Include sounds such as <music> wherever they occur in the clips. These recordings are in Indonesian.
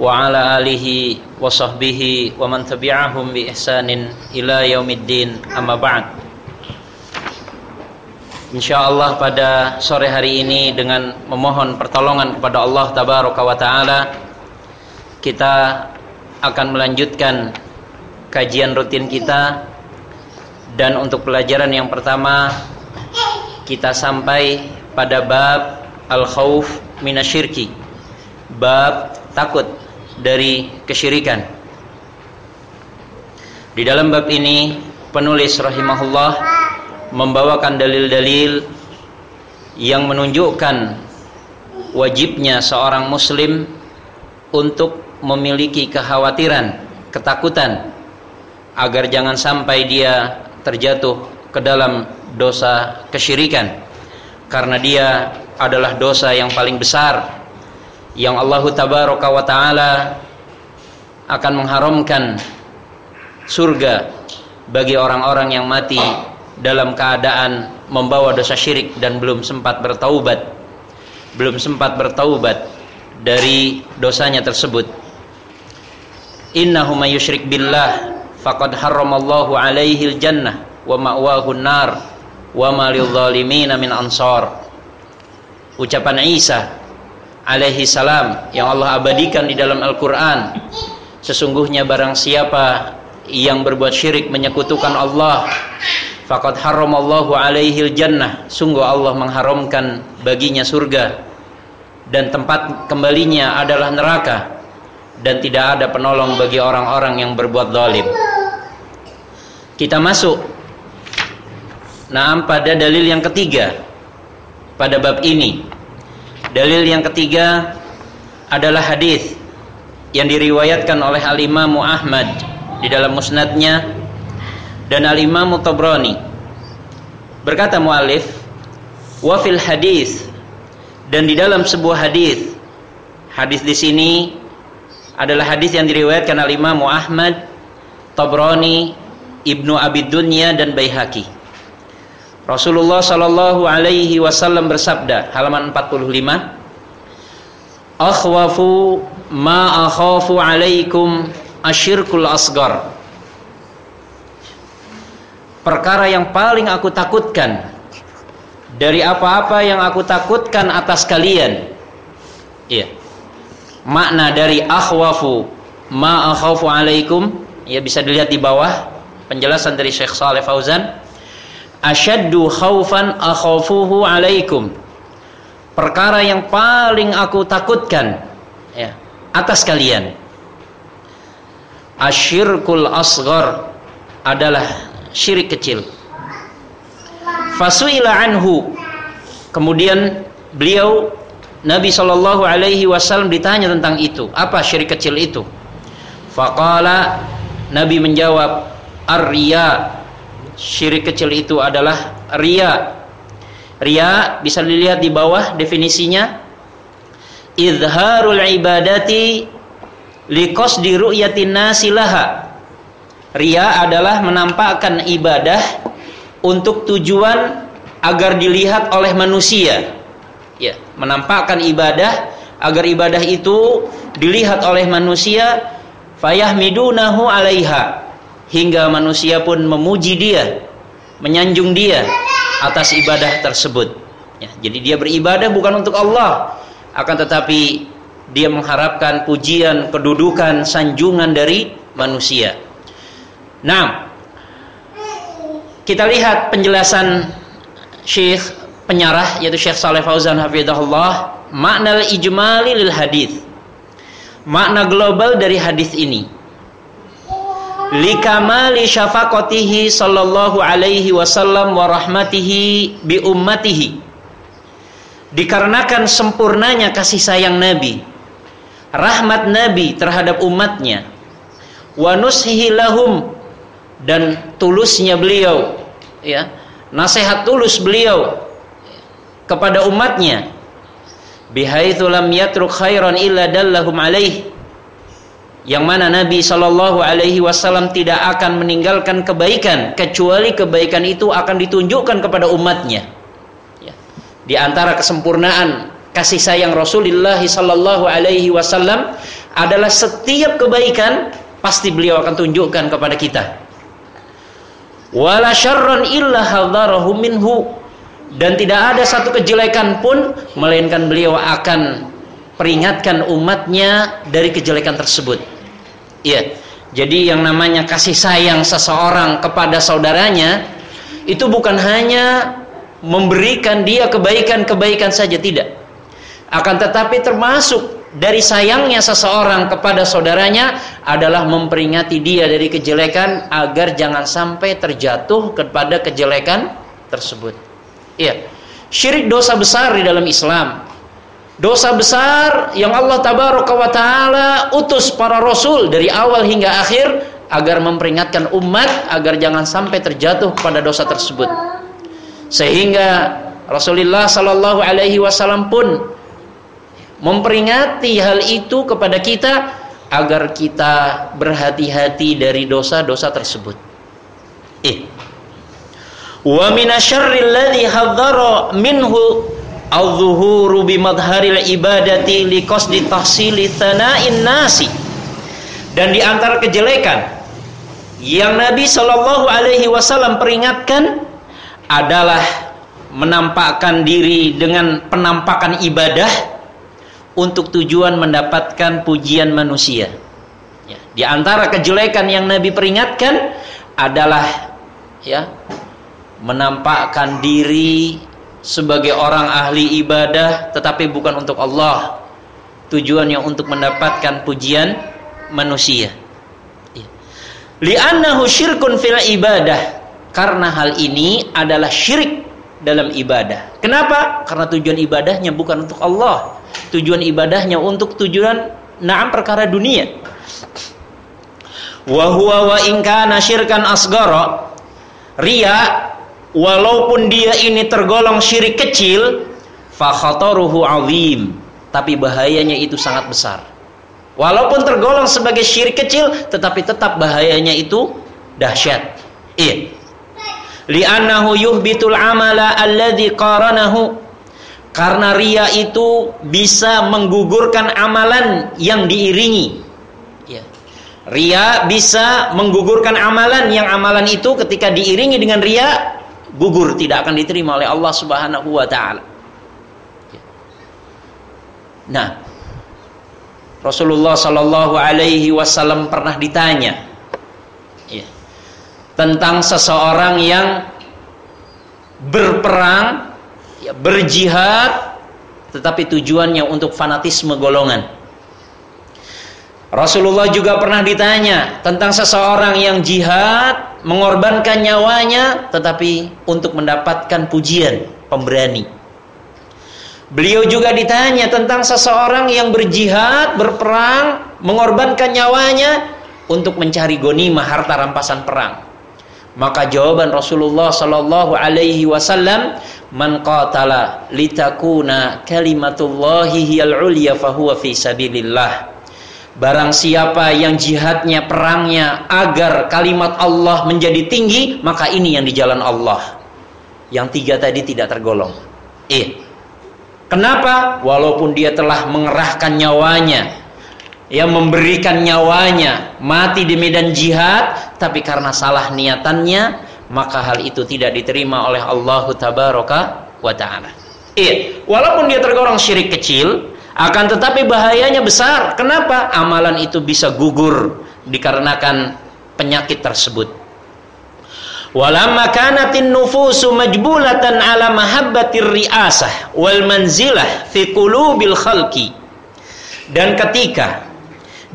وعلى آله وصحبه ومن تبعهم بإحسان إلى يوم الدين أما بعد Insyaallah pada sore hari ini dengan memohon pertolongan kepada Allah Tabaraka wa Ta'ala Kita akan melanjutkan kajian rutin kita Dan untuk pelajaran yang pertama Kita sampai pada bab Al-Khawf Minasyirki Bab takut dari kesyirikan. Di dalam bab ini penulis rahimahullah membawakan dalil-dalil yang menunjukkan wajibnya seorang muslim untuk memiliki kekhawatiran, ketakutan agar jangan sampai dia terjatuh ke dalam dosa kesyirikan. Karena dia adalah dosa yang paling besar yang Allah tabaraka wa taala akan mengharamkan surga bagi orang-orang yang mati dalam keadaan membawa dosa syirik dan belum sempat bertaubat belum sempat bertaubat dari dosanya tersebut. Innahu may yusyrik billah faqad harramallahu alaihi aljannah wa ma'wahu nar wa ma lidh-dhalimin min ansar. Ucapan Isa alaihi salam yang Allah abadikan di dalam Al-Qur'an. Sesungguhnya barang siapa yang berbuat syirik menyekutukan Allah faqad haramallahu alaihil jannah. Sungguh Allah mengharamkan baginya surga. Dan tempat kembalinya adalah neraka. Dan tidak ada penolong bagi orang-orang yang berbuat zalim. Kita masuk. Nah pada dalil yang ketiga. Pada bab ini dalil yang ketiga adalah hadis yang diriwayatkan oleh al-Imam Ahmad di dalam musnadnya dan al-Imam Tabrani. Berkata muallif, wa fil hadis dan di dalam sebuah hadis. Hadis di sini adalah hadis yang diriwayatkan oleh Imam Ahmad, Tabrani, Ibnu Abi Dunya dan Baihaqi. Rasulullah sallallahu alaihi wasallam bersabda, halaman 45, "Akhwafu ma akhafu alaikum asyirkul asgar." perkara yang paling aku takutkan dari apa-apa yang aku takutkan atas kalian. Iya. Makna dari akhwafu ma akhafu alaikum ya bisa dilihat di bawah penjelasan dari Syekh Saleh Fauzan. Asyaddu khaufan akhafuhu alaikum. Perkara yang paling aku takutkan ya atas kalian. Asyirkul asghar adalah syirik kecil. Fasuila anhu. Kemudian beliau Nabi Shallallahu Alaihi Wasallam ditanya tentang itu. Apa syirik kecil itu? Faqala Nabi menjawab Arya Syirik kecil itu adalah ria. Ria bisa dilihat di bawah definisinya. Izharul ibadati liqasdi ru'yatin nasilaha Ria adalah menampakkan ibadah untuk tujuan agar dilihat oleh manusia. Ya, menampakkan ibadah agar ibadah itu dilihat oleh manusia fayahmidunahu alaiha hingga manusia pun memuji dia, menyanjung dia atas ibadah tersebut. Ya, jadi dia beribadah bukan untuk Allah, akan tetapi dia mengharapkan pujian, kedudukan, sanjungan dari manusia. Nah, kita lihat penjelasan Syekh penyarah yaitu Syekh Saleh Fauzan hafizahullah makna ijmali lil hadis. Makna global dari hadis ini. Likamali syafaqatihi sallallahu alaihi wasallam wa rahmatihi bi ummatihi. Dikarenakan sempurnanya kasih sayang Nabi rahmat Nabi terhadap umatnya wa nushihi lahum dan tulusnya beliau ya nasihat tulus beliau kepada umatnya bihaitsu lam yatruk khairan illa dallahum alaih yang mana Nabi Shallallahu Alaihi Wasallam tidak akan meninggalkan kebaikan kecuali kebaikan itu akan ditunjukkan kepada umatnya. Ya. Di antara kesempurnaan kasih sayang Rasulullah Shallallahu Alaihi Wasallam adalah setiap kebaikan pasti beliau akan tunjukkan kepada kita. Wala syarran illa minhu dan tidak ada satu kejelekan pun melainkan beliau akan peringatkan umatnya dari kejelekan tersebut. Iya. Jadi yang namanya kasih sayang seseorang kepada saudaranya itu bukan hanya memberikan dia kebaikan-kebaikan saja tidak. Akan tetapi termasuk dari sayangnya seseorang kepada saudaranya adalah memperingati dia dari kejelekan agar jangan sampai terjatuh kepada kejelekan tersebut. Iya. Syirik dosa besar di dalam Islam. Dosa besar yang Allah tabaraka wa taala utus para rasul dari awal hingga akhir agar memperingatkan umat agar jangan sampai terjatuh pada dosa tersebut. Sehingga Rasulullah sallallahu alaihi wasallam pun memperingati hal itu kepada kita agar kita berhati-hati dari dosa-dosa tersebut. Eh. Wa minasyarril ladzi hadzara minhu al-zuhuru bimadharil ibadati liqasdi tahsili nasi. Dan di antara kejelekan yang Nabi Shallallahu alaihi wasallam peringatkan adalah menampakkan diri dengan penampakan ibadah untuk tujuan mendapatkan pujian manusia. Ya, di antara kejelekan yang Nabi peringatkan adalah ya menampakkan diri sebagai orang ahli ibadah tetapi bukan untuk Allah. Tujuannya untuk mendapatkan pujian manusia. Ya. Li'annahu syirkun fil ibadah. Karena hal ini adalah syirik dalam ibadah. Kenapa? Karena tujuan ibadahnya bukan untuk Allah tujuan ibadahnya untuk tujuan naam perkara dunia wa huwa wa in kana syirkan asgara ria walaupun dia ini tergolong syirik kecil fa khataruhu azim. Tapi bahayanya itu sangat besar. Walaupun tergolong sebagai syirik kecil tetapi tetap bahayanya itu dahsyat. Iya. Li'annahu yuhbitul amala alladhi qaranahu. Karena ria itu bisa menggugurkan amalan yang diiringi. Ya. Ria bisa menggugurkan amalan yang amalan itu ketika diiringi dengan ria gugur tidak akan diterima oleh Allah Subhanahu wa taala. Nah, Rasulullah Shallallahu alaihi wasallam pernah ditanya ya, tentang seseorang yang berperang ya, berjihad tetapi tujuannya untuk fanatisme golongan. Rasulullah juga pernah ditanya tentang seseorang yang jihad, mengorbankan nyawanya tetapi untuk mendapatkan pujian, pemberani. Beliau juga ditanya tentang seseorang yang berjihad, berperang, mengorbankan nyawanya untuk mencari gonimah harta rampasan perang. Maka jawaban Rasulullah sallallahu alaihi wasallam man qatala litakuna kalimatullahi hiyal ulya fahuwa fi sabilillah Barang siapa yang jihadnya perangnya agar kalimat Allah menjadi tinggi maka ini yang di jalan Allah. Yang tiga tadi tidak tergolong. Eh kenapa? Walaupun dia telah mengerahkan nyawanya yang memberikan nyawanya mati di medan jihad tapi karena salah niatannya maka hal itu tidak diterima oleh Allah tabaraka wa taala. Iya, walaupun dia tergolong syirik kecil, akan tetapi bahayanya besar. Kenapa? Amalan itu bisa gugur dikarenakan penyakit tersebut. Walamma nufusu majbulatan ala mahabbatir riasah wal manzilah fi. Dan ketika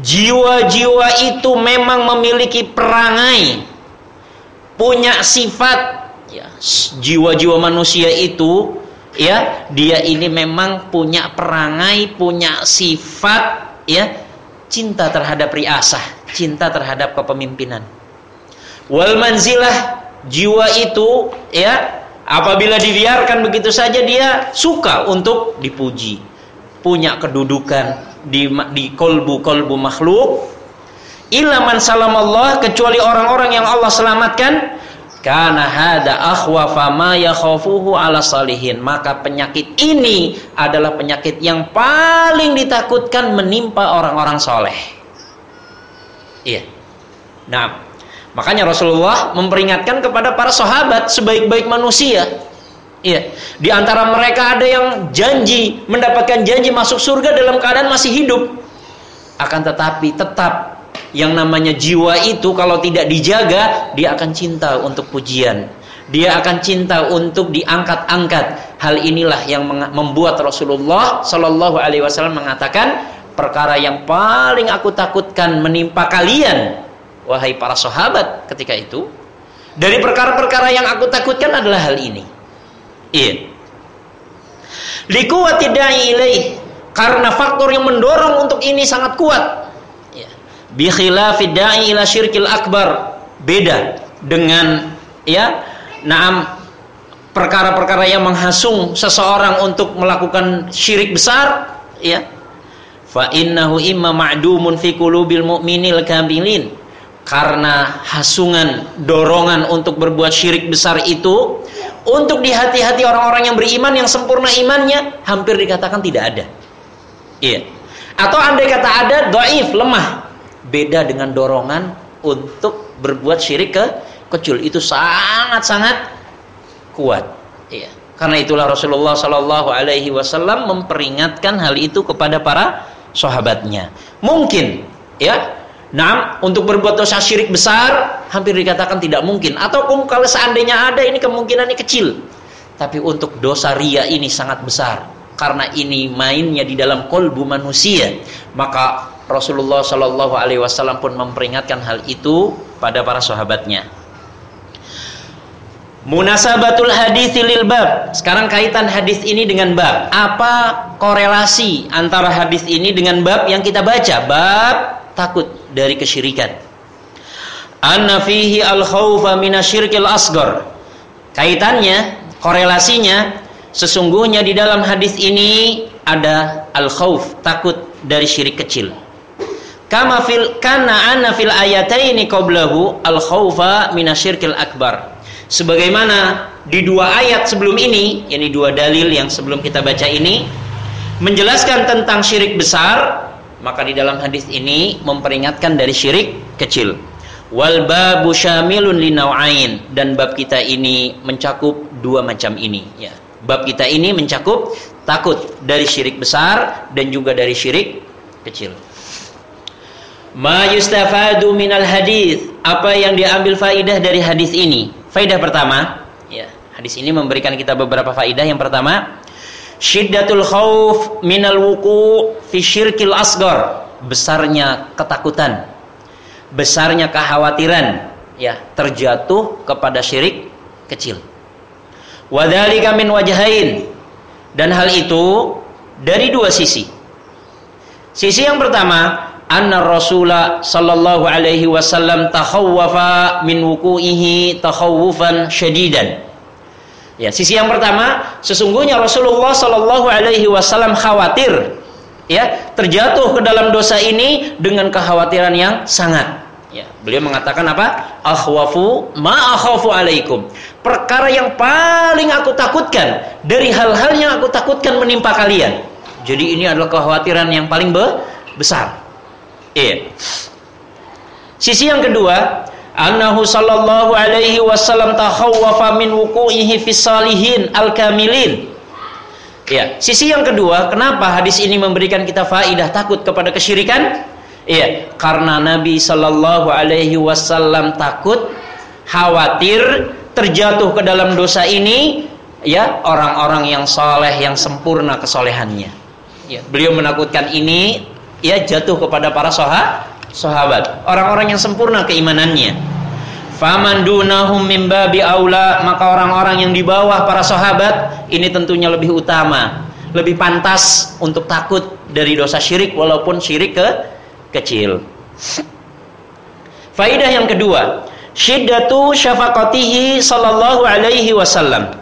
jiwa-jiwa itu memang memiliki perangai punya sifat ya jiwa-jiwa manusia itu ya dia ini memang punya perangai punya sifat ya cinta terhadap riasah, cinta terhadap kepemimpinan. Wal manzilah jiwa itu ya apabila dibiarkan begitu saja dia suka untuk dipuji, punya kedudukan di di kolbu-kolbu makhluk. Ilaman salam Allah kecuali orang-orang yang Allah selamatkan karena hada akhwafa ma yakhafuhu ala salihin. Maka penyakit ini adalah penyakit yang paling ditakutkan menimpa orang-orang soleh. Iya. Nah, makanya Rasulullah memperingatkan kepada para sahabat sebaik-baik manusia. Iya. Di antara mereka ada yang janji mendapatkan janji masuk surga dalam keadaan masih hidup. Akan tetapi tetap yang namanya jiwa itu kalau tidak dijaga dia akan cinta untuk pujian. Dia akan cinta untuk diangkat-angkat. Hal inilah yang membuat Rasulullah Shallallahu Alaihi Wasallam mengatakan perkara yang paling aku takutkan menimpa kalian wahai para sahabat ketika itu dari perkara-perkara yang aku takutkan adalah hal ini. Iya. Likuwati da'i ilaih. Karena faktor yang mendorong untuk ini sangat kuat bi khilafid da'i ila syirkil akbar. Beda dengan ya naam perkara-perkara yang menghasung seseorang untuk melakukan syirik besar ya. Fa innahu imma ma'dumun fi qulubil mu'minil kamilin. Karena hasungan dorongan untuk berbuat syirik besar itu untuk di hati-hati orang-orang yang beriman yang sempurna imannya hampir dikatakan tidak ada. Iya. Atau andai kata ada doif lemah beda dengan dorongan untuk berbuat syirik ke kecil itu sangat-sangat kuat. Iya. Karena itulah Rasulullah Shallallahu Alaihi Wasallam memperingatkan hal itu kepada para sahabatnya. Mungkin, ya, Nah, untuk berbuat dosa syirik besar hampir dikatakan tidak mungkin. Atau kalau seandainya ada ini kemungkinannya kecil. Tapi untuk dosa ria ini sangat besar karena ini mainnya di dalam kolbu manusia. Maka Rasulullah Shallallahu Alaihi Wasallam pun memperingatkan hal itu pada para sahabatnya. Munasabatul hadis lil bab. Sekarang kaitan hadis ini dengan bab. Apa korelasi antara hadis ini dengan bab yang kita baca? Bab takut dari kesyirikan. Anna fihi al khawfa minasyirkil asgar. Kaitannya, korelasinya sesungguhnya di dalam hadis ini ada al khawf, takut dari syirik kecil. Kama fil kana anna fil ayataini qablahu al khaufa minasyirkil akbar. Sebagaimana di dua ayat sebelum ini, yakni dua dalil yang sebelum kita baca ini menjelaskan tentang syirik besar, maka di dalam hadis ini memperingatkan dari syirik kecil. Wal babu syamilun linau'ain dan bab kita ini mencakup dua macam ini ya. Bab kita ini mencakup takut dari syirik besar dan juga dari syirik kecil. Ma yustafadu minal hadis. Apa yang diambil faidah dari hadis ini? Faidah pertama, ya, hadis ini memberikan kita beberapa faidah. Yang pertama, syiddatul khauf minal wuku fi syirkil asgar. Besarnya ketakutan, besarnya kekhawatiran ya terjatuh kepada syirik kecil. Wadzalika min wajhain. Dan hal itu dari dua sisi. Sisi yang pertama, anna Rasulullah sallallahu alaihi wasallam takhawwafa min wuku'ihi takhawufan syadidan. Ya, sisi yang pertama, sesungguhnya Rasulullah sallallahu alaihi wasallam khawatir ya, terjatuh ke dalam dosa ini dengan kekhawatiran yang sangat. Ya, beliau mengatakan apa? Akhwafu ma akhafu alaikum. Perkara yang paling aku takutkan dari hal-hal yang aku takutkan menimpa kalian. Jadi ini adalah kekhawatiran yang paling be besar. Iya. Sisi yang kedua, annahu sallallahu alaihi wasallam takhawwafa min wuqu'ihi fi salihin al-kamilin. Ya, sisi yang kedua, kenapa hadis ini memberikan kita faidah takut kepada kesyirikan? Iya, karena Nabi sallallahu alaihi wasallam takut khawatir terjatuh ke dalam dosa ini ya orang-orang yang soleh yang sempurna kesolehannya. Ya, beliau menakutkan ini ya jatuh kepada para sahabat, orang-orang yang sempurna keimanannya. Faman dunahum min babi aula, maka orang-orang yang di bawah para sahabat ini tentunya lebih utama lebih pantas untuk takut dari dosa syirik walaupun syirik ke kecil. Faidah yang kedua, syiddatu syafaqatihi sallallahu alaihi wasallam.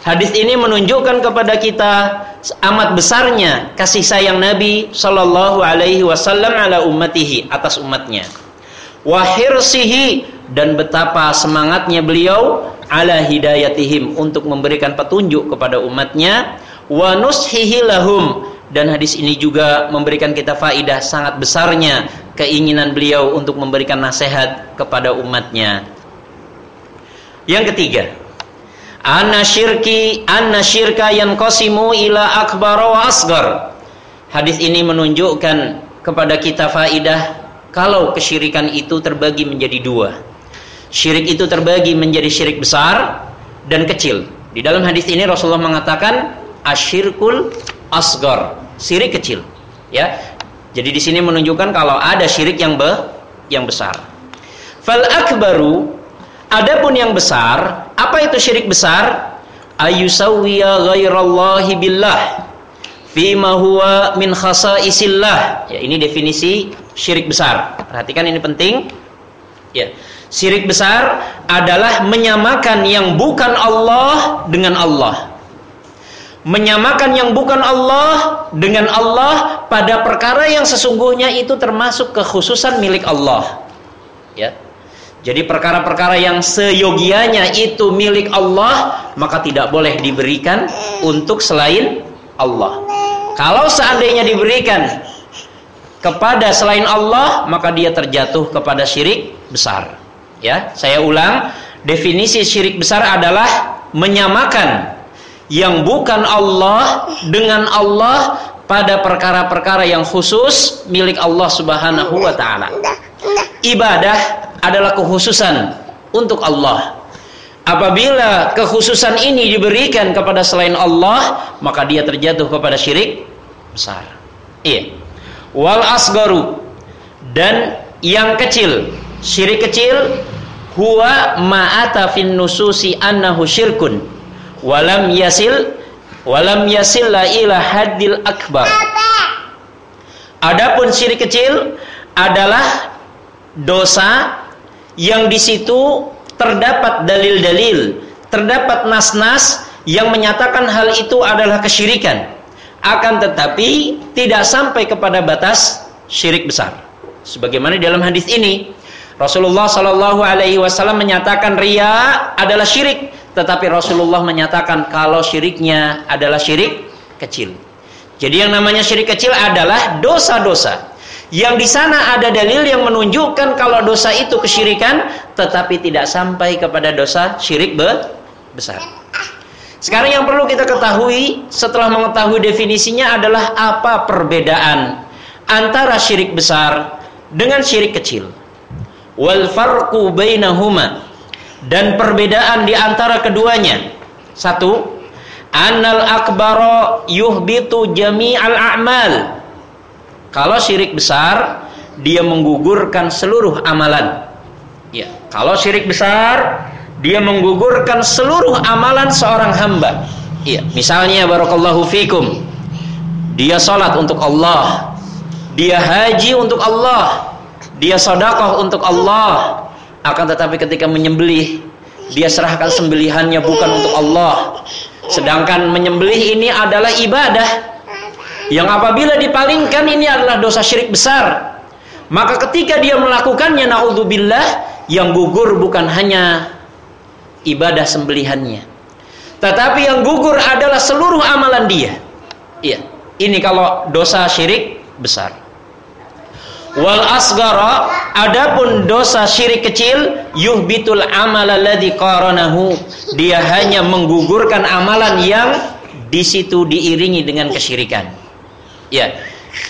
Hadis ini menunjukkan kepada kita amat besarnya kasih sayang Nabi sallallahu alaihi wasallam ala ummatihi atas umatnya. Wahirsihi dan betapa semangatnya beliau ala hidayatihim untuk memberikan petunjuk kepada umatnya wa nushihi lahum dan hadis ini juga memberikan kita faidah sangat besarnya keinginan beliau untuk memberikan nasihat kepada umatnya. Yang ketiga, anna syirki anna syirka yanqasimu ila akbar wa asgar. Hadis ini menunjukkan kepada kita faidah kalau kesyirikan itu terbagi menjadi dua. Syirik itu terbagi menjadi syirik besar dan kecil. Di dalam hadis ini Rasulullah mengatakan asyirkul asgar, syirik kecil. Ya. Jadi di sini menunjukkan kalau ada syirik yang be, yang besar. Fal akbaru adapun yang besar, apa itu syirik besar? Ayusawwiya ghairallahi billah fima huwa min khasaisillah. Ya, ini definisi syirik besar. Perhatikan ini penting. Ya. Syirik besar adalah menyamakan yang bukan Allah dengan Allah. Menyamakan yang bukan Allah dengan Allah pada perkara yang sesungguhnya itu termasuk kekhususan milik Allah. Ya. Jadi perkara-perkara yang seyogianya itu milik Allah, maka tidak boleh diberikan untuk selain Allah. Kalau seandainya diberikan kepada selain Allah, maka dia terjatuh kepada syirik besar. Ya, saya ulang, definisi syirik besar adalah menyamakan yang bukan Allah dengan Allah pada perkara-perkara yang khusus milik Allah Subhanahu wa taala. Ibadah adalah kekhususan untuk Allah. Apabila kekhususan ini diberikan kepada selain Allah, maka dia terjatuh kepada syirik besar. Iya. Wal asgaru dan yang kecil Syirik kecil huwa ma'ata fin nususi annahu syirkun walam yasil walam yasil la ila haddil akbar. Adapun syirik kecil adalah dosa yang di situ terdapat dalil-dalil, terdapat nas-nas yang menyatakan hal itu adalah kesyirikan. Akan tetapi tidak sampai kepada batas syirik besar. Sebagaimana dalam hadis ini, Rasulullah Shallallahu Alaihi Wasallam menyatakan ria adalah syirik, tetapi Rasulullah menyatakan kalau syiriknya adalah syirik kecil. Jadi yang namanya syirik kecil adalah dosa-dosa yang di sana ada dalil yang menunjukkan kalau dosa itu kesyirikan, tetapi tidak sampai kepada dosa syirik be besar. Sekarang yang perlu kita ketahui setelah mengetahui definisinya adalah apa perbedaan antara syirik besar dengan syirik kecil wal farqu bainahuma dan perbedaan di antara keduanya. Satu annal akbaro yuhbitu jami'al a'mal. Kalau syirik besar dia menggugurkan seluruh amalan. Ya kalau syirik besar dia menggugurkan seluruh amalan seorang hamba. Iya misalnya barakallahu fikum. Dia salat untuk Allah. Dia haji untuk Allah. Dia sodakoh untuk Allah akan tetapi ketika menyembelih dia serahkan sembelihannya bukan untuk Allah. Sedangkan menyembelih ini adalah ibadah. Yang apabila dipalingkan ini adalah dosa syirik besar. Maka ketika dia melakukannya naudzubillah yang gugur bukan hanya ibadah sembelihannya. Tetapi yang gugur adalah seluruh amalan dia. Iya ini kalau dosa syirik besar Wal asgara adapun dosa syirik kecil yuhbitul amal alladhi qaranahu. Dia hanya menggugurkan amalan yang di situ diiringi dengan kesyirikan. Ya.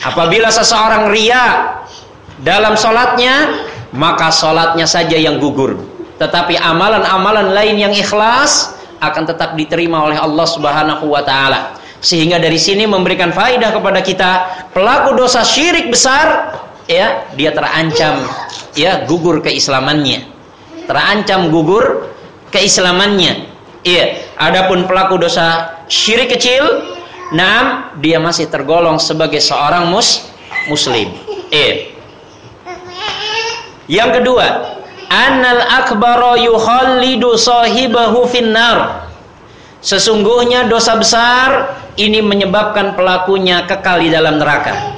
Apabila seseorang ria dalam salatnya, maka salatnya saja yang gugur. Tetapi amalan-amalan lain yang ikhlas akan tetap diterima oleh Allah Subhanahu wa taala. Sehingga dari sini memberikan faidah kepada kita pelaku dosa syirik besar ya dia terancam ya gugur keislamannya terancam gugur keislamannya iya adapun pelaku dosa syirik kecil Naam, dia masih tergolong sebagai seorang mus muslim. Eh. Yang kedua, annal akbaro yukhallidu sahibahu finnar. Sesungguhnya dosa besar ini menyebabkan pelakunya kekal di dalam neraka.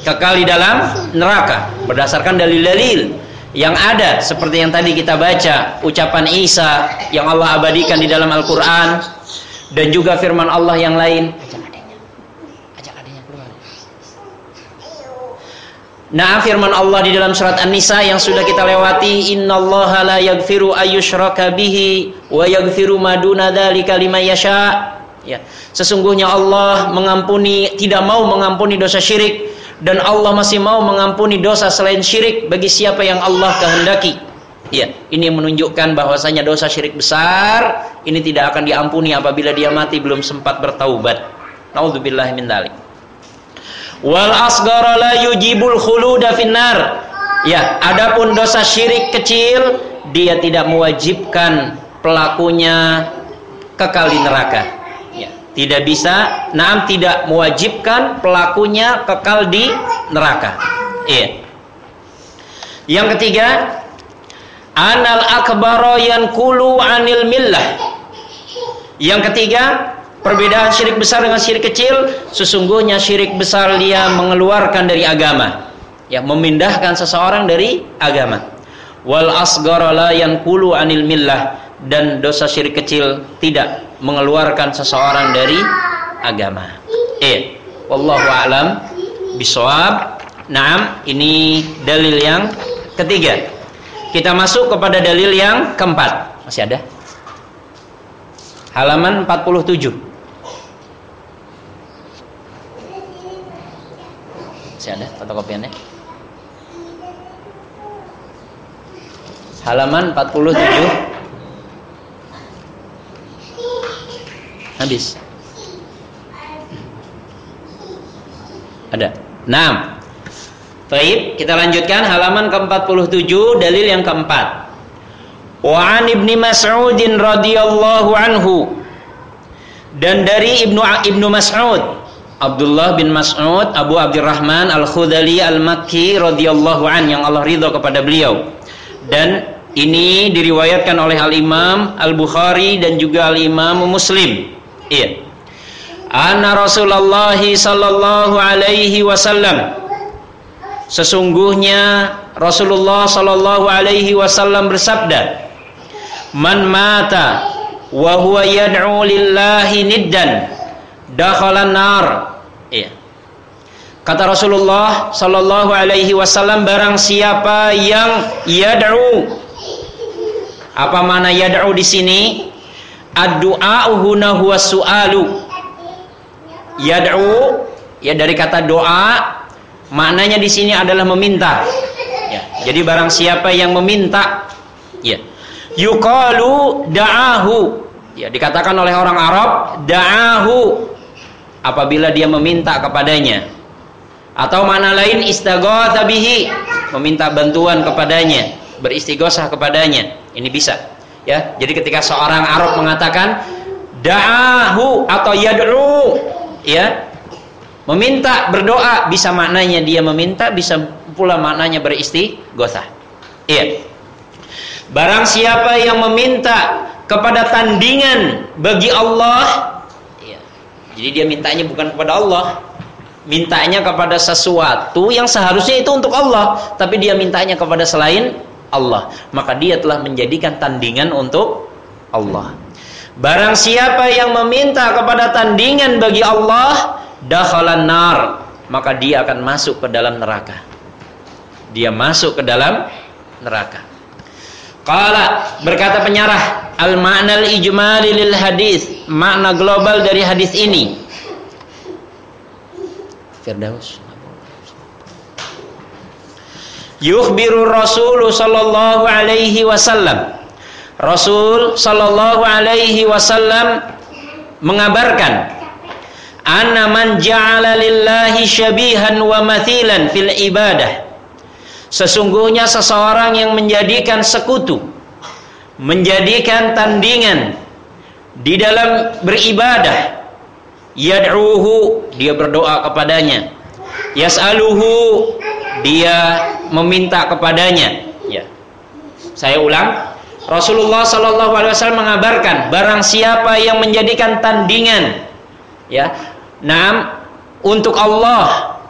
Kekal di dalam neraka berdasarkan dalil-dalil yang ada seperti yang tadi kita baca ucapan Isa yang Allah abadikan di dalam Al-Qur'an dan juga firman Allah yang lain Nah firman Allah di dalam surat An-Nisa yang sudah kita lewati innallaha la yaghfiru ayyushraka bihi wa yaghfiru ma duna dzalika liman yasha. Ya. Sesungguhnya Allah mengampuni tidak mau mengampuni dosa syirik dan Allah masih mau mengampuni dosa selain syirik bagi siapa yang Allah kehendaki. Ya, ini menunjukkan bahwasanya dosa syirik besar ini tidak akan diampuni apabila dia mati belum sempat bertaubat. Nauzubillahi min dzalik wal asghara la yujibul khuluda finnar ya adapun dosa syirik kecil dia tidak mewajibkan pelakunya kekal di neraka tidak bisa naam tidak mewajibkan pelakunya kekal di neraka iya yang ketiga anal akbaro kulu anil millah yang ketiga Perbedaan syirik besar dengan syirik kecil, sesungguhnya syirik besar dia mengeluarkan dari agama. Ya, memindahkan seseorang dari agama. Wal asghara la yanqulu anil millah dan dosa syirik kecil tidak mengeluarkan seseorang dari agama. Eh, wallahu alam bisawab. Naam, ini dalil yang ketiga. Kita masuk kepada dalil yang keempat. Masih ada? Halaman 47. Masih ada fotokopiannya? Halaman 47 Habis Ada 6 Baik, kita lanjutkan halaman ke-47 dalil yang keempat. Wa an Ibnu Mas'ud radhiyallahu anhu dan dari Ibnu Ibnu Mas'ud Abdullah bin Mas'ud Abu Abdurrahman Al-Khudali Al-Makki radhiyallahu an yang Allah ridho kepada beliau. Dan ini diriwayatkan oleh Al-Imam Al-Bukhari dan juga Al-Imam Muslim. Iya. Anna Rasulullah sallallahu alaihi wasallam Sesungguhnya Rasulullah sallallahu alaihi wasallam bersabda, "Man mata wa huwa yad'u lillahi niddan" dakhalan nar. Iya. Kata Rasulullah sallallahu alaihi wasallam barang siapa yang yad'u apa mana yad'u di sini? Ad-du'a huna huwa su'alu. Yad'u ya dari kata doa maknanya di sini adalah meminta. Ya, jadi barang siapa yang meminta ya. Yuqalu da'ahu. Ya dikatakan oleh orang Arab da'ahu. Apabila dia meminta kepadanya. Atau mana lain istaghatha bihi. Meminta bantuan kepadanya beristighosah kepadanya. Ini bisa ya jadi ketika seorang Arab mengatakan da'ahu atau yad'u ya meminta berdoa bisa maknanya dia meminta bisa pula maknanya beristighosah. Iya. Barang siapa yang meminta kepada tandingan bagi Allah jadi dia mintanya bukan kepada Allah, mintanya kepada sesuatu yang seharusnya itu untuk Allah, tapi dia mintanya kepada selain Allah. Maka dia telah menjadikan tandingan untuk Allah. Barang siapa yang meminta kepada tandingan bagi Allah, dakhalan nar, maka dia akan masuk ke dalam neraka. Dia masuk ke dalam neraka. Qala berkata penyarah al ma'nal ijmali lil hadis makna global dari hadis ini Firdaus Yukhbiru Rasul sallallahu alaihi wasallam Rasul sallallahu alaihi wasallam mengabarkan anna man ja'ala lillahi syabihan wa mathilan fil ibadah Sesungguhnya seseorang yang menjadikan sekutu, menjadikan tandingan di dalam beribadah, Yad'uhu, dia berdoa kepadanya. Yas'aluhu, dia meminta kepadanya. Ya. Saya ulang, Rasulullah Shallallahu Alaihi Wasallam mengabarkan barang siapa yang menjadikan tandingan, ya, nam untuk Allah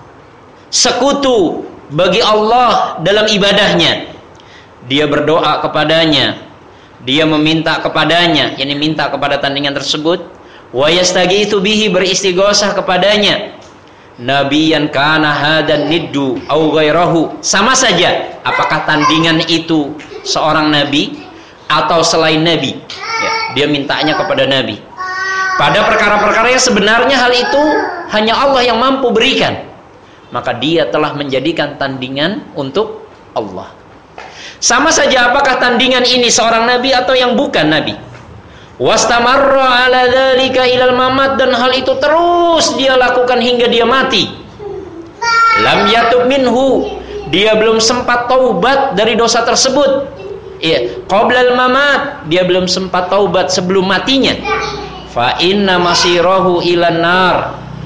sekutu bagi Allah dalam ibadahnya, dia berdoa kepadanya, dia meminta kepadanya, ini minta kepada tandingan tersebut, wa yastaghitsu bihi beristighosah kepadanya, nabiyan kana hadan niddu au ghairahu sama saja apakah tandingan itu seorang nabi atau selain Nabi. Ya, dia mintanya kepada Nabi. Pada perkara-perkara yang sebenarnya hal itu hanya Allah yang mampu berikan. Maka dia telah menjadikan tandingan untuk Allah. Sama saja apakah tandingan ini seorang nabi atau yang bukan nabi. Wastamarra ala dzalika ilal mamat dan hal itu terus dia lakukan hingga dia mati. Lam yatub minhu, dia belum sempat taubat dari dosa tersebut Iya, qoblal mamat, dia belum sempat taubat sebelum matinya. Fa inna masirahu ilan nar.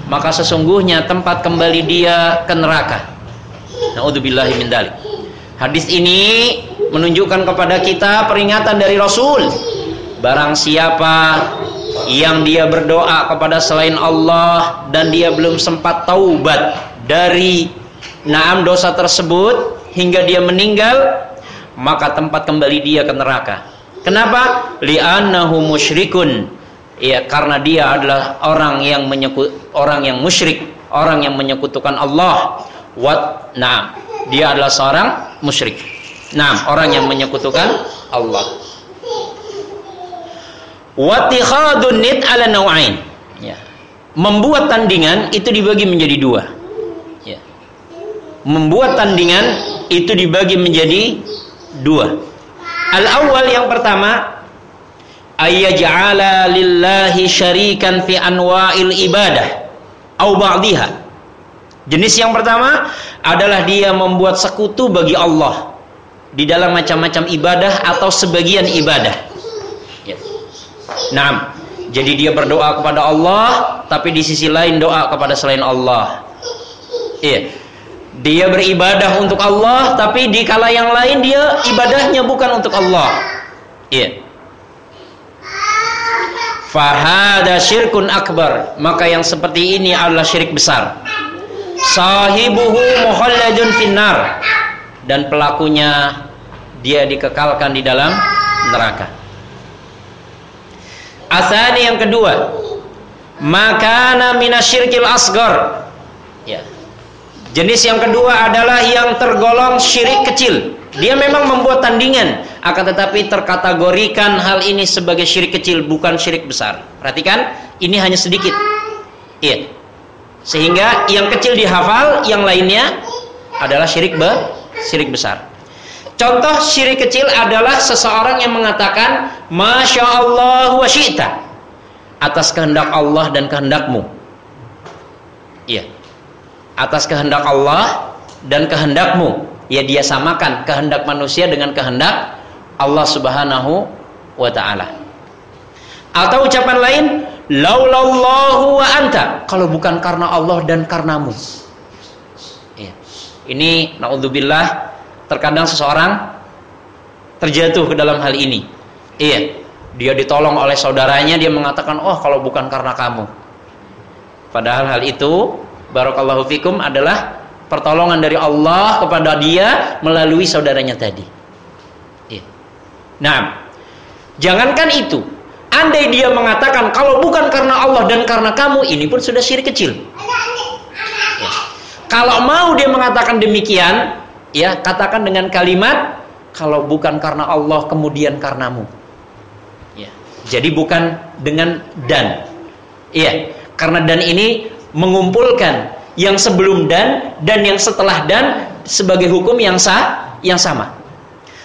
Maka sesungguhnya tempat kembali dia ke neraka. Nauzubillahi min dalik. Hadis ini menunjukkan kepada kita peringatan dari Rasul. Barang siapa yang dia berdoa kepada selain Allah dan dia belum sempat taubat dari naam dosa tersebut hingga dia meninggal maka tempat kembali dia ke neraka. Kenapa? Li'annahu musyrikun. Ya, karena dia adalah orang yang menyekut orang yang musyrik, orang yang menyekutukan Allah. Wat nah, dia adalah seorang musyrik. Nah, orang yang menyekutukan Allah. Watikhadun nid ala nawain. Ya. Membuat tandingan itu dibagi menjadi dua. Ya. Membuat tandingan itu dibagi menjadi dua. Al awal yang pertama ayyaj'ala lillahi syarikan fi anwa'il ibadah au ba'dihha. Jenis yang pertama adalah dia membuat sekutu bagi Allah di dalam macam-macam ibadah atau sebagian ibadah. Nah, jadi dia berdoa kepada Allah tapi di sisi lain doa kepada selain Allah. Iya. Dia beribadah untuk Allah tapi di kala yang lain dia ibadahnya bukan untuk Allah. Iya. Fahada syirkun akbar. Maka yang seperti ini adalah syirik besar. Sahibuhu muhalladun finnar. Dan pelakunya dia dikekalkan di dalam neraka asani yang kedua makana minasyirkil asgar ya Jenis yang kedua adalah yang tergolong syirik kecil. Dia memang membuat tandingan, akan tetapi terkategorikan hal ini sebagai syirik kecil, bukan syirik besar. Perhatikan, ini hanya sedikit. Iya. Sehingga yang kecil dihafal, yang lainnya adalah syirik be, syirik besar. Contoh syirik kecil adalah seseorang yang mengatakan Masya Allah wa syi'ta atas kehendak Allah dan kehendakmu. Iya. Atas kehendak Allah dan kehendakmu. Ya dia samakan kehendak manusia dengan kehendak Allah Subhanahu wa taala. Atau ucapan lain laulallahu wa anta. Kalau bukan karena Allah dan karenamu ya. ini naudzubillah terkadang seseorang terjatuh ke dalam hal ini iya dia ditolong oleh saudaranya dia mengatakan oh kalau bukan karena kamu padahal hal itu barakallahu fikum adalah pertolongan dari Allah kepada dia melalui saudaranya tadi. Ya. Nah, jangankan itu, andai dia mengatakan kalau bukan karena Allah dan karena kamu, ini pun sudah syirik kecil. Kalau mau dia mengatakan demikian, ya katakan dengan kalimat kalau bukan karena Allah kemudian karenamu. Ya. Jadi bukan dengan dan. Iya, karena dan ini mengumpulkan yang sebelum dan dan yang setelah dan sebagai hukum yang sah yang sama.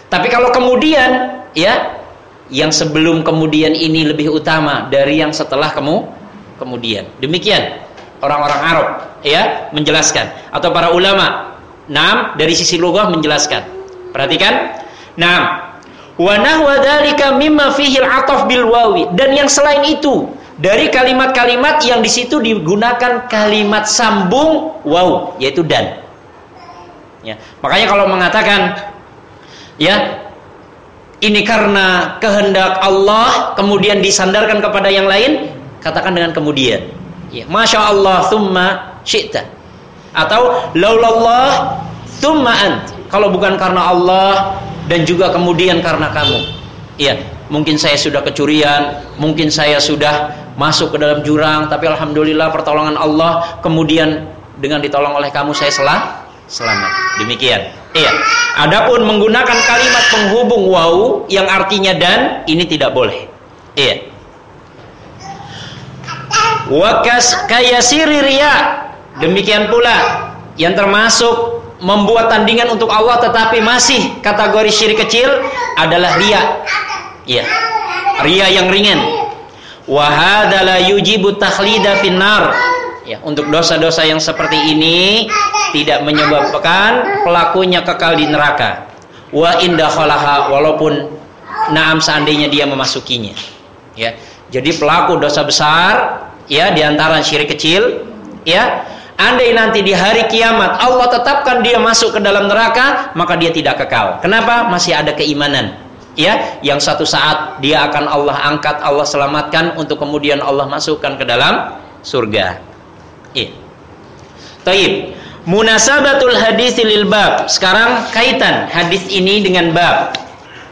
Tapi kalau kemudian ya yang sebelum kemudian ini lebih utama dari yang setelah kamu kemudian. Demikian orang-orang Arab ya menjelaskan atau para ulama Nam dari sisi lugah menjelaskan. Perhatikan. Nam. Wa nahwa dzalika mimma fihi al-'ataf bil wawi dan yang selain itu dari kalimat-kalimat yang di situ digunakan kalimat sambung wow yaitu dan. Ya. Makanya kalau mengatakan ya ini karena kehendak Allah kemudian disandarkan kepada yang lain katakan dengan kemudian ya masya Allah thumma syi'ta atau laulallah thumma ant. Kalau bukan karena Allah dan juga kemudian karena kamu. Ya mungkin saya sudah kecurian mungkin saya sudah masuk ke dalam jurang tapi alhamdulillah pertolongan Allah kemudian dengan ditolong oleh kamu saya selah selamat. Demikian. Iya. Adapun menggunakan kalimat penghubung wau yang artinya dan ini tidak boleh. Iya. Wakas kayasiri ria demikian pula yang termasuk membuat tandingan untuk Allah tetapi masih kategori syirik kecil adalah ria iya ria yang ringan Wahadalah yujibu takhlida finnar. Ya, untuk dosa-dosa yang seperti ini tidak menyebabkan pelakunya kekal di neraka. Wa indakhalaha walaupun naam seandainya dia memasukinya. Ya. Jadi pelaku dosa besar ya di antara syirik kecil ya Andai nanti di hari kiamat Allah tetapkan dia masuk ke dalam neraka, maka dia tidak kekal. Kenapa? Masih ada keimanan. Ya yang satu saat dia akan Allah angkat Allah selamatkan untuk kemudian Allah masukkan ke dalam surga. Iya. Taib. Munasabatul hadis lil bab. Sekarang kaitan hadis ini dengan bab.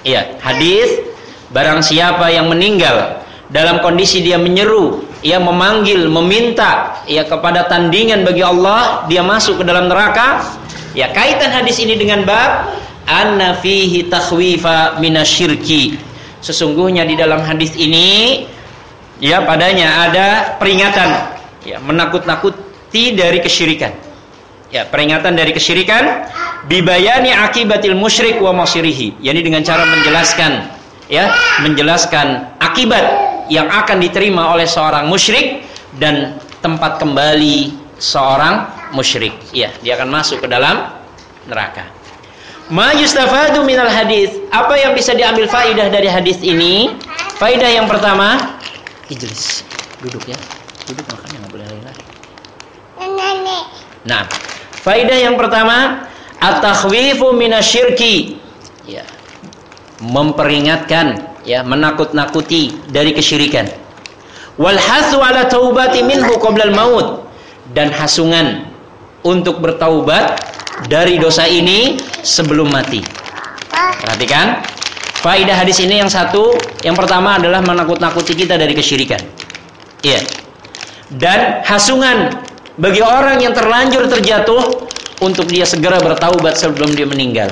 Iya hadis. Barang siapa yang meninggal dalam kondisi dia menyeru ia memanggil meminta ya kepada tandingan bagi Allah dia masuk ke dalam neraka ya kaitan hadis ini dengan bab anna fihi takhwifa minasyirki. Sesungguhnya di dalam hadis ini ya padanya ada peringatan ya menakut-nakuti dari kesyirikan. Ya, peringatan dari kesyirikan bibayani akibatil musyrik wa masirihi. Yani dengan cara menjelaskan ya, menjelaskan akibat yang akan diterima oleh seorang musyrik dan tempat kembali seorang musyrik. Ya, dia akan masuk ke dalam neraka. Ma yustafadu minal hadis. Apa yang bisa diambil faidah dari hadis ini? Faidah yang pertama, ijlis. Duduk ya. Duduk makanya nggak boleh lari-lari. Nah, faidah yang pertama, at-takhwifu minasyirki. Ya. Memperingatkan, ya, menakut-nakuti dari kesyirikan. Wal hasu ala taubati minhu qabla maut dan hasungan untuk bertaubat dari dosa ini sebelum mati. Perhatikan, faidah hadis ini yang satu, yang pertama adalah menakut-nakuti kita dari kesyirikan. Iya. Dan hasungan bagi orang yang terlanjur terjatuh untuk dia segera bertaubat sebelum dia meninggal.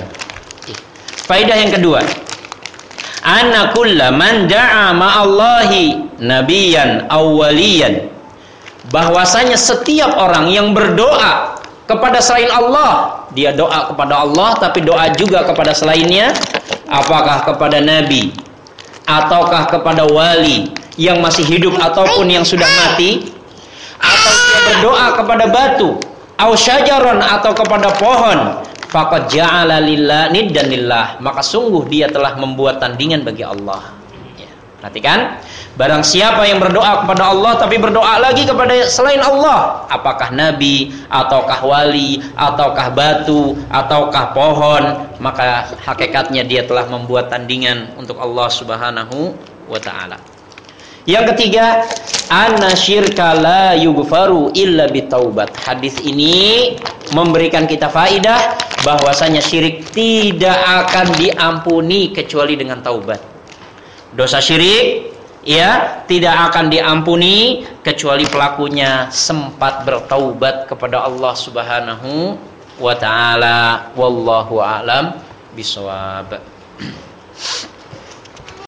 Faidah yang kedua, anna kulla man da'a ma'allahi nabiyan awwaliyan bahwasanya setiap orang yang berdoa kepada selain Allah. Dia doa kepada Allah tapi doa juga kepada selainnya. Apakah kepada nabi ataukah kepada wali yang masih hidup ataupun yang sudah mati atau dia berdoa kepada batu au syajaron atau kepada pohon faqad ja'ala lillah niddan lillah. Maka sungguh dia telah membuat tandingan bagi Allah. Ya, perhatikan. Barang siapa yang berdoa kepada Allah tapi berdoa lagi kepada selain Allah, apakah nabi ataukah wali ataukah batu ataukah pohon, maka hakikatnya dia telah membuat tandingan untuk Allah Subhanahu wa taala. Yang ketiga, anna syirka la yughfaru illa bitaubat. Hadis ini memberikan kita faidah bahwasanya syirik tidak akan diampuni kecuali dengan taubat. Dosa syirik ya tidak akan diampuni kecuali pelakunya sempat bertaubat kepada Allah Subhanahu wa taala wallahu alam bisawab <clears throat>